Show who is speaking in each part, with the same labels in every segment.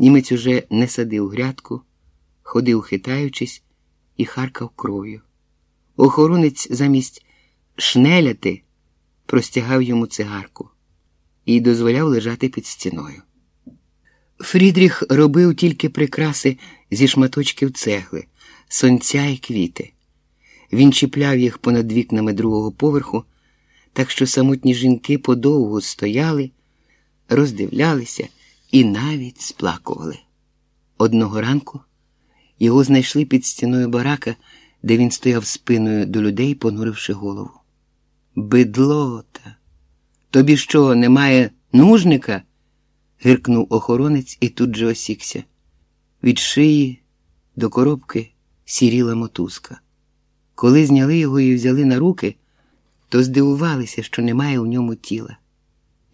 Speaker 1: Німець уже не садив грядку, ходив хитаючись і харкав кров'ю. Охоронець замість шнеляти простягав йому цигарку і дозволяв лежати під стіною. Фрідріх робив тільки прикраси зі шматочків цегли, сонця і квіти. Він чіпляв їх понад вікнами другого поверху, так що самотні жінки подовго стояли, роздивлялися і навіть сплакували. Одного ранку його знайшли під стіною барака, де він стояв спиною до людей, понуривши голову. Бидлота, тобі що, немає нужника? гиркнув охоронець і тут же осікся. Від шиї до коробки сіріла мотузка. Коли зняли його і взяли на руки, то здивувалися, що немає у ньому тіла.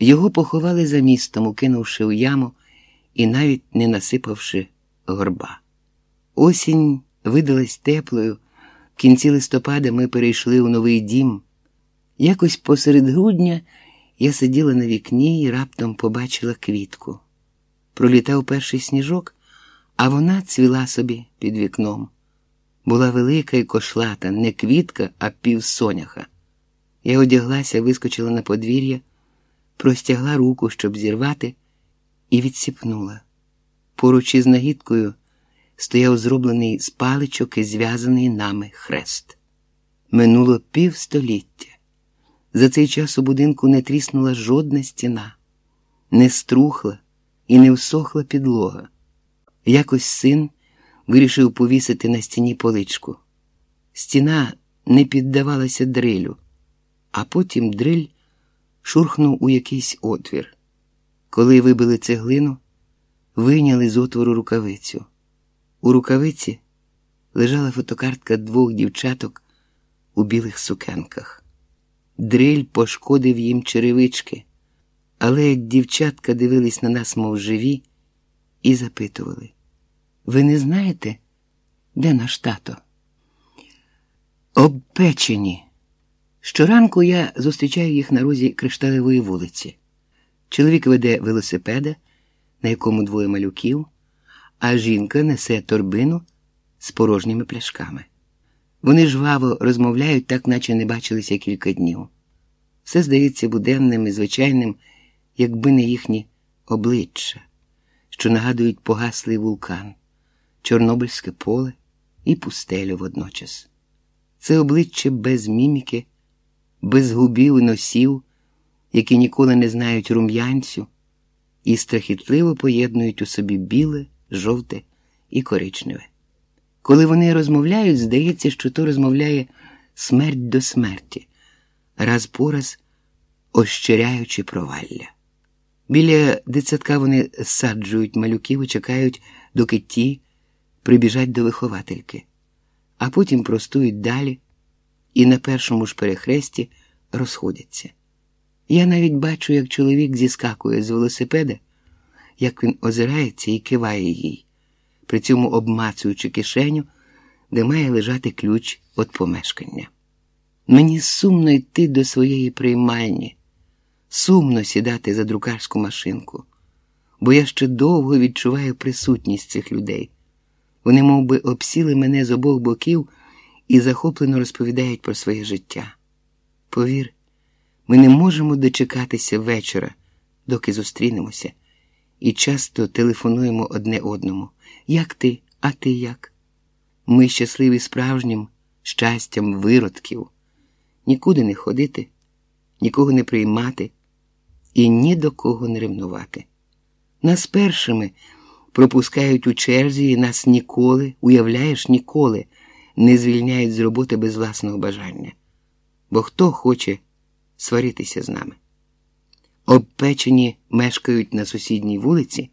Speaker 1: Його поховали за містом, укинувши у яму і навіть не насипавши горба. Осінь видалась теплою. В кінці листопада ми перейшли у новий дім. Якось посеред грудня я сиділа на вікні і раптом побачила квітку. Пролітав перший сніжок, а вона цвіла собі під вікном. Була велика і кошлата, не квітка, а півсоняха. Я одяглася, вискочила на подвір'я, простягла руку, щоб зірвати, і відсіпнула. Поруч із нагідкою стояв зроблений з паличок і зв'язаний нами хрест. Минуло півстоліття. За цей час у будинку не тріснула жодна стіна, не струхла і не всохла підлога. Якось син вирішив повісити на стіні поличку. Стіна не піддавалася дрилю, а потім дриль шурхнув у якийсь отвір. Коли вибили цеглину, вийняли з отвору рукавицю. У рукавиці лежала фотокартка двох дівчаток у білих сукенках. Дриль пошкодив їм черевички, але дівчатка дивились на нас, мов живі, і запитували: Ви не знаєте, де наш тато? Обпечені. Щоранку я зустрічаю їх на розі кришталевої вулиці. Чоловік веде велосипеда, на якому двоє малюків, а жінка несе торбину з порожніми пляшками. Вони жваво розмовляють, так наче не бачилися кілька днів. Все здається буденним і звичайним, якби не їхні обличчя, що нагадують погаслий вулкан, Чорнобильське поле і пустелю водночас. Це обличчя без міміки, без губів і носів, які ніколи не знають рум'янцю, і страхітливо поєднують у собі біле, жовте і коричневе. Коли вони розмовляють, здається, що то розмовляє смерть до смерті, раз по раз ощеряючи провалля. Біля дитсадка вони саджують малюків і чекають, доки ті прибіжать до виховательки, а потім простують далі і на першому ж перехресті розходяться. Я навіть бачу, як чоловік зіскакує з велосипеда, як він озирається і киває їй при цьому обмацуючи кишеню, де має лежати ключ від помешкання. Мені сумно йти до своєї приймальні, сумно сідати за друкарську машинку, бо я ще довго відчуваю присутність цих людей. Вони мов би, обсіли мене з обох боків і захоплено розповідають про своє життя. Повір, ми не можемо дочекатися вечора, доки зустрінемося, і часто телефонуємо одне одному. Як ти, а ти як? Ми щасливі справжнім щастям виродків, нікуди не ходити, нікого не приймати і ні до кого не ревнувати. Нас першими пропускають у черзі і нас ніколи, уявляєш, ніколи не звільняють з роботи без власного бажання. Бо хто хоче сваритися з нами? Обпечені мешкають на сусідній вулиці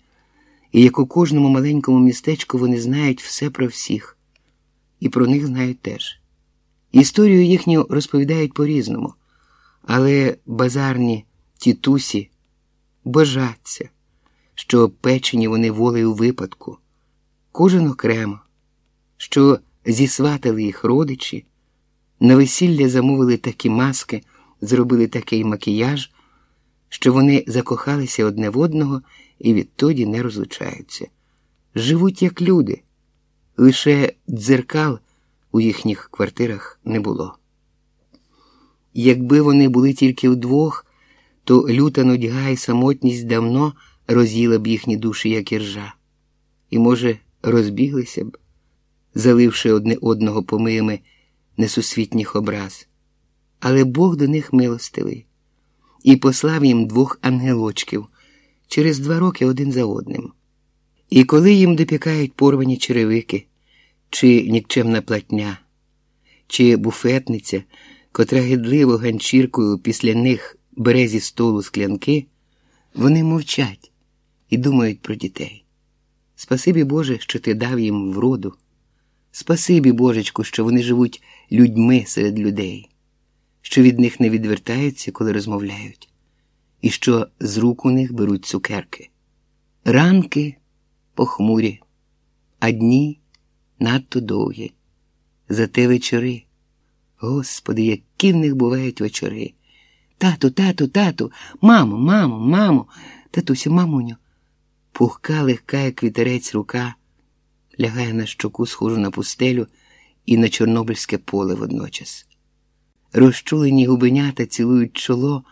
Speaker 1: і як у кожному маленькому містечку вони знають все про всіх, і про них знають теж. Історію їхню розповідають по-різному, але базарні тітусі божаться, що печені вони волею випадку, кожен окремо, що зісватали їх родичі, на весілля замовили такі маски, зробили такий макіяж, що вони закохалися одне в одного і відтоді не розлучаються. живуть як люди, лише дзеркал у їхніх квартирах не було. Якби вони були тільки вдвох, то люта нудьга і самотність давно роз'їла б їхні душі, як іржа, і, може, розбіглися б, заливши одне одного помиями несусвітніх образ. Але Бог до них милостивий і послав їм двох ангелочків через два роки один за одним. І коли їм допікають порвані черевики, чи нікчемна платня, чи буфетниця, котра гидливо ганчіркою після них бере зі столу склянки, вони мовчать і думають про дітей. Спасибі Боже, що ти дав їм вроду. Спасибі, Божечку, що вони живуть людьми серед людей, що від них не відвертаються, коли розмовляють, і що з рук у них беруть цукерки. Ранки похмурі, а дні надто довгі. Зате вечори. Господи, які в них бувають вечори. Тату, тату, тату, мамо, мамо, мамо, татусю, мамуню. Пухка легка, як вітерець рука, лягає на щоку, схожу на пустелю і на чорнобильське поле водночас. Розчулені губенята цілують чоло,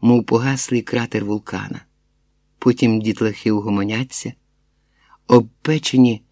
Speaker 1: мов погаслий кратер вулкана. Потім дітлахи угомоняться, обпечені